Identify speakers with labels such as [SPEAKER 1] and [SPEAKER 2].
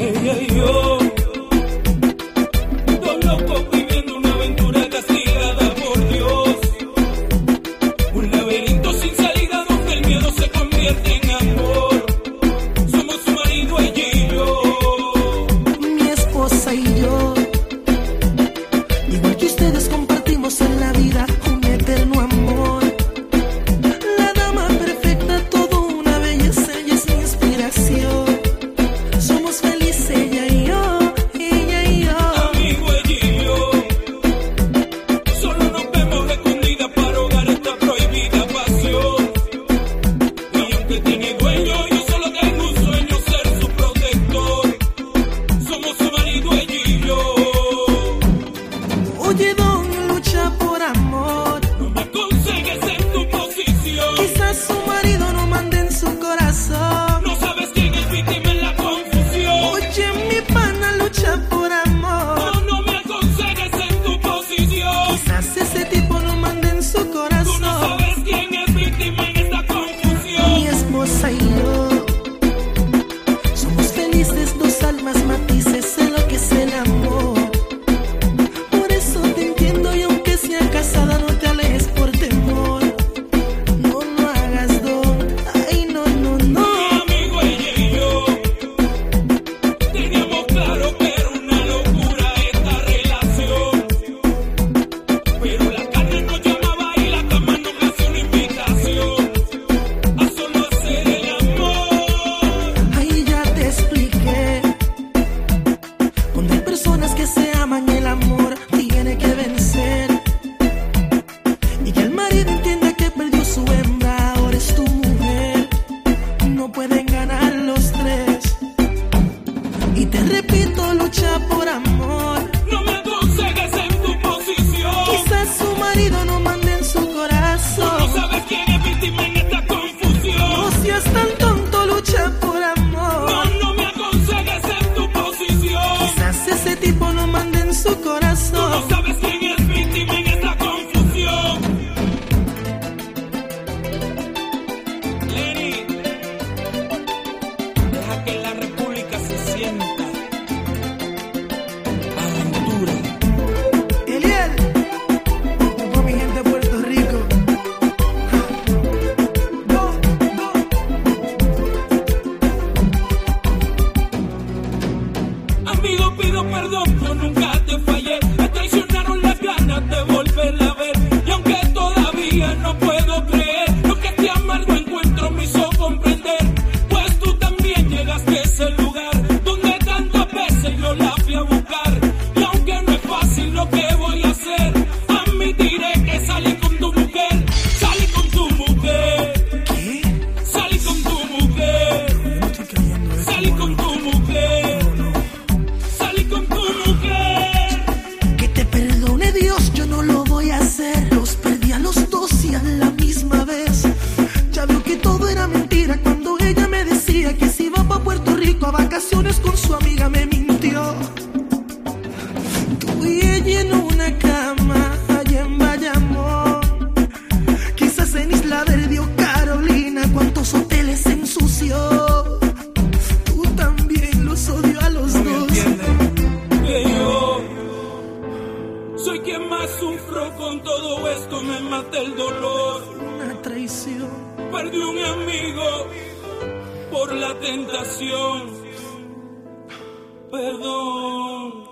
[SPEAKER 1] yeah, yeah, yeah. personas que se
[SPEAKER 2] con
[SPEAKER 1] un vacaciones con su amiga me mintió. Tú y ella en una cama allá en Bayamón. Quizás en Isla Verde o Carolina, cuántos hoteles ensució. Tú también los odio a los no dos.
[SPEAKER 2] Que yo soy quien más sufro con todo esto, me mata el dolor.
[SPEAKER 1] Una traición.
[SPEAKER 2] Perdí un amigo por la tentación perdón.